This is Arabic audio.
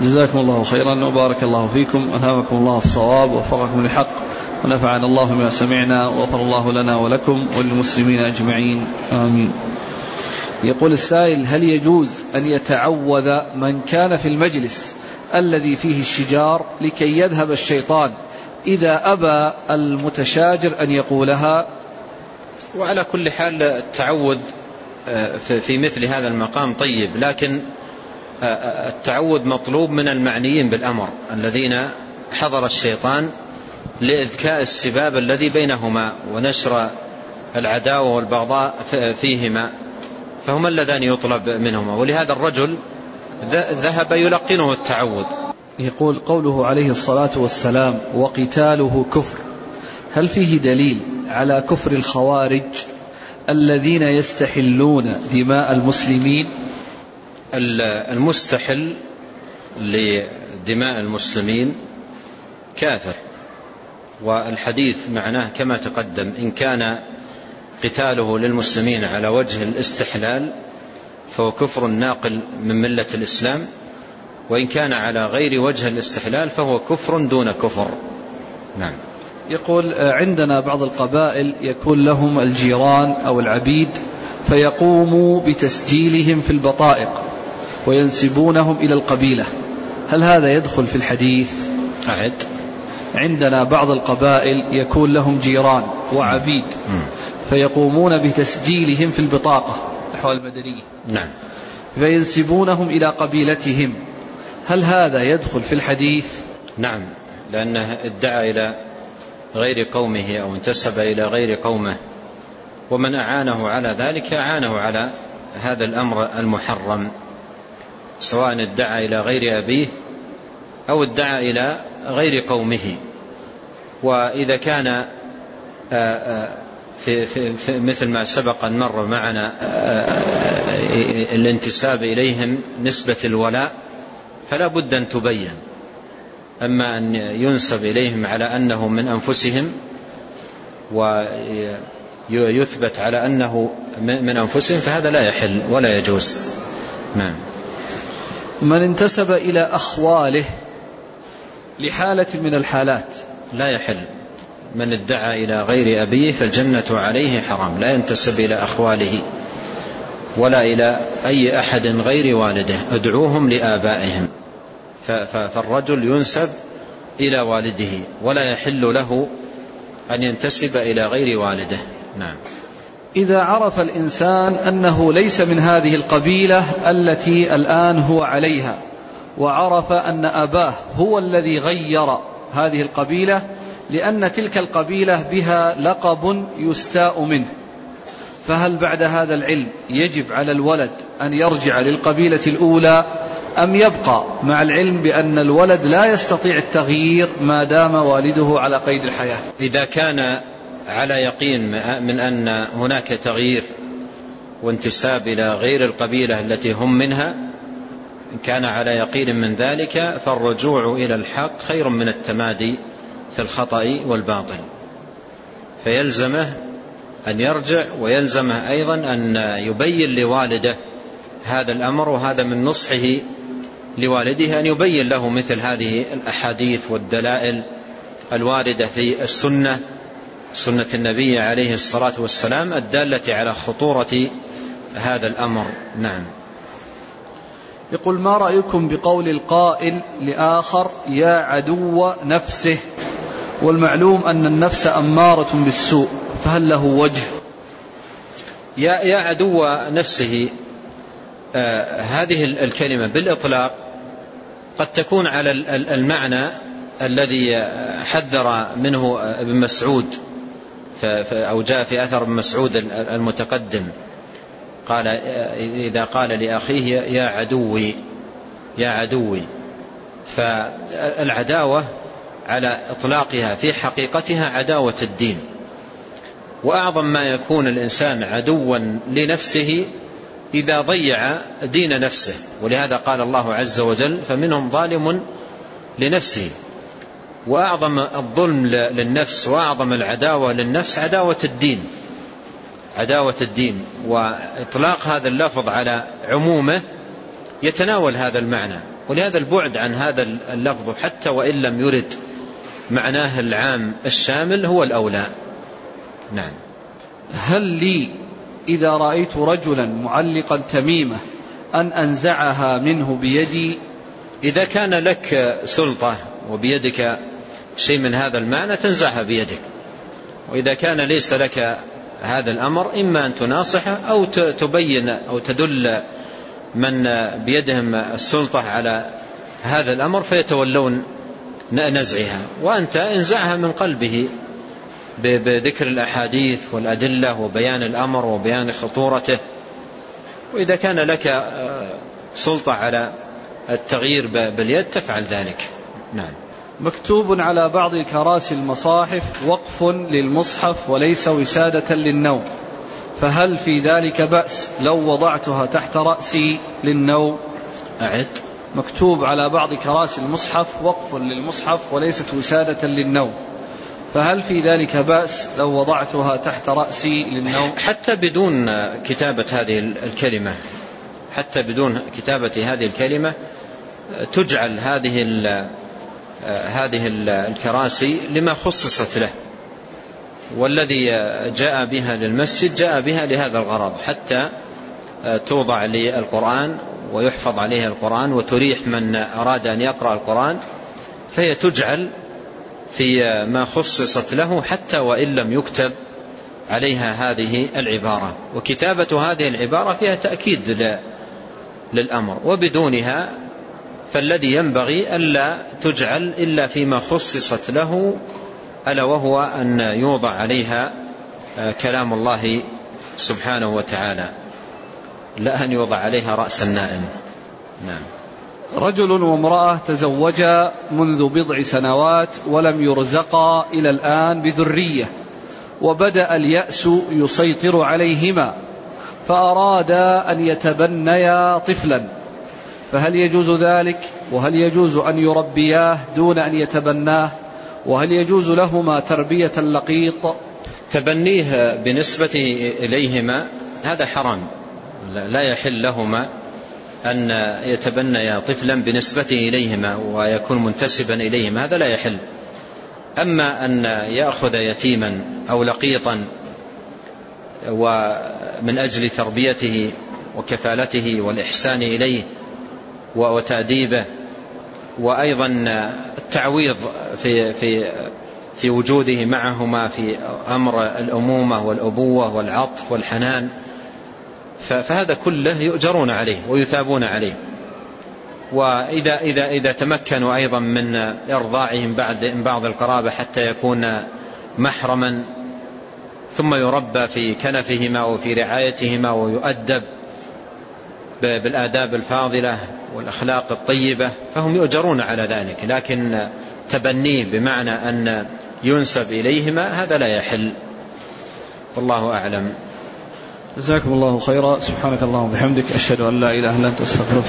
جزاكم الله خيرا وبارك الله فيكم. ألهمكم الله الصواب ووفقكم للحق. ونفعنا الله بما سمعنا وغفر الله لنا ولكم وللمسلمين أجمعين. آمين. يقول السائل هل يجوز أن يتعوذ من كان في المجلس الذي فيه الشجار لكي يذهب الشيطان إذا أبى المتشاجر أن يقولها؟ وعلى كل حال التعوذ آه، في مثل هذا المقام طيب لكن التعوذ مطلوب من المعنيين بالأمر الذين حضر الشيطان لإذكاء السباب الذي بينهما ونشر العداوة والبغضاء فيهما فهما اللذان يطلب منهما. ولهذا الرجل ذهب يلقنه التعوذ يقول قوله عليه الصلاة والسلام وقتاله كفر. هل فيه دليل على كفر الخوارج الذين يستحلون دماء المسلمين؟ المستحل لدماء المسلمين كافر. والحديث معناه كما تقدم إن كان قتاله للمسلمين على وجه الاستحلال فهو كفر ناقل من ملة الإسلام وإن كان على غير وجه الاستحلال فهو كفر دون كفر. نعم. يقول عندنا بعض القبائل يكون لهم الجيران أو العبيد فيقوموا بتسجيلهم في البطائق. وينسبونهم إلى القبيلة. هل هذا يدخل في الحديث؟ أعد. عندنا بعض القبائل يكون لهم جيران وعبيد فيقومون بتسجيلهم في البطاقة. الأحوال المدنية نعم. فينسبونهم إلى قبيلتهم. هل هذا يدخل في الحديث؟ نعم. لأنه ادعى إلى غير قومه أو انتسب إلى غير قومه. ومن أعانه على ذلك أعانه على هذا الأمر المحرم. سواء ادعى إلى غير أبيه أو ادعى إلى غير قومه. وإذا كان آه، آه، في, في, مثل ما سبق أن مر معنا آه، الانتساب إليهم نسبة الولاء فلا بد أن تبين. أما أن ينسب إليهم على أنه من أنفسهم ويثبت على أنه من أنفسهم فهذا لا يحل ولا يجوز. نعم. من انتسب إلى أخواله لحالة من الحالات. لا يحل. من ادعى إلى غير أبيه فالجنة عليه حرام. لا ينتسب إلى أخواله ولا إلى أي أحد غير والده. ادعوهم لآبائهم. فالرجل ينسب إلى والده ولا يحل له أن ينتسب إلى غير والده. نعم. إذا عرف الإنسان أنه ليس من هذه القبيلة التي الآن هو عليها وعرف أن أباه هو الذي غير هذه القبيلة لأن تلك القبيلة بها لقب يستاء منه. فهل بعد هذا العلم يجب على الولد أن يرجع للقبيلة الأولى أم يبقى مع العلم بأن الولد لا يستطيع التغيير ما دام والده على قيد الحياة؟ إذا كان على يقين من أن هناك تغيير وانتساب إلى غير القبيلة التي هم منها إن كان على يقين من ذلك فالرجوع إلى الحق خير من التمادي في الخطأ والباطل. فيلزمه أن يرجع ويلزمه أيضا أن يبين لوالده هذا الأمر وهذا من نصحه لوالده أن يبين له مثل هذه الأحاديث والدلائل الواردة في السنة سنة النبي عليه الصلاة والسلام الدالة على خطورة هذا الأمر. نعم. يقول ما رأيكم بقول القائل لآخر يا عدو نفسه والمعلوم أن النفس أمارة بالسوء فهل له وجه؟ يا, يا عدو نفسه آه هذه الكلمة بالإطلاق قد تكون على المعنى الذي حذر منه ابن مسعود. أو جاء في أثر مسعود المتقدم. قال إذا قال لأخيه يا عدوي يا عدوي. فالعداوة على إطلاقها في حقيقتها عداوة الدين. وأعظم ما يكون الإنسان عدوا لنفسه إذا ضيع دين نفسه. ولهذا قال الله عز وجل فمنهم ظالم لنفسه. وأعظم الظلم للنفس وأعظم العداوة للنفس عداوة الدين. عداوة الدين. وإطلاق هذا اللفظ على عمومه يتناول هذا المعنى. ولهذا البعد عن هذا اللفظ حتى وإن لم يرد معناه العام الشامل هو الأولى. نعم. هل لي إذا رأيت رجلا معلقا تميمة أن أنزعها منه بيدي؟ إذا كان لك سلطة وبيدك شيء من هذا المعنى تنزعها بيدك. وإذا كان ليس لك هذا الأمر إما أن تناصحه أو تبين أو تدل من بيدهم السلطة على هذا الأمر فيتولون نزعها. وأنت انزعها من قلبه بذكر الأحاديث والأدلة وبيان الأمر وبيان خطورته. وإذا كان لك آه، سلطة على التغيير باليد تفعل ذلك. نعم. مكتوب على بعض كراسي المصاحف وقف للمصحف وليس وسادة للنوم. فهل في ذلك بأس لو وضعتها تحت رأسي للنوم؟ أعد. مكتوب على بعض كراسي المصحف وقف للمصحف وليست وسادة للنوم. فهل في ذلك بأس لو وضعتها تحت رأسي للنوم؟ حتى بدون كتابة هذه الكلمة حتى بدون كتابة هذه الكلمة تجعل هذه هذه الكراسي لما خصصت له. والذي جاء بها للمسجد جاء بها لهذا الغرض حتى توضع للقرآن ويحفظ عليها القرآن وتريح من أراد أن يقرأ القرآن فهي تجعل في ما خصصت له حتى وإن لم يكتب عليها هذه العبارة. وكتابة هذه العبارة فيها تأكيد للأمر وبدونها فالذي ينبغي ألا تجعل إلا فيما خصصت له ألا وهو أن يوضع عليها آه، كلام الله سبحانه وتعالى. لا أن يوضع عليها رأس النائم. نعم. رجل وامرأة تزوجا منذ بضع سنوات ولم يرزقا إلى الآن بذرية وبدأ اليأس يسيطر عليهما فأرادا أن يتبنيا طفلا. فهل يجوز ذلك؟ وهل يجوز أن يربياه دون أن يتبناه؟ وهل يجوز لهما تربية اللقيط تبنيه بنسبة إليهما هذا حرام. لا يحل لهما أن يتبنيا طفلا بنسبته إليهما ويكون منتسبا إليهما هذا لا يحل. أما أن يأخذ يتيما أو لقيطا ومن أجل تربيته وكفالته والإحسان إليه وتأديبه وأيضا التعويض في في في وجوده معهما في أمر الأمومة والأبوة والعطف والحنان. فهذا كله يؤجرون عليه ويثابون عليه. وإذا إذا إذا تمكنوا أيضا من إرضاعهم بعد بعض القرابة حتى يكون محرما ثم يربى في كنفهما وفي رعايتهما ويؤدب بالآداب الفاضلة والأخلاق الطيبة فهم يؤجرون على ذلك. لكن تبنيه بمعنى أن ينسب إليهما هذا لا يحل. والله أعلم. جزاكم الله خيرا. سبحانك اللهم وبحمدك أشهد أن لا إله إلا أنت أستغفرك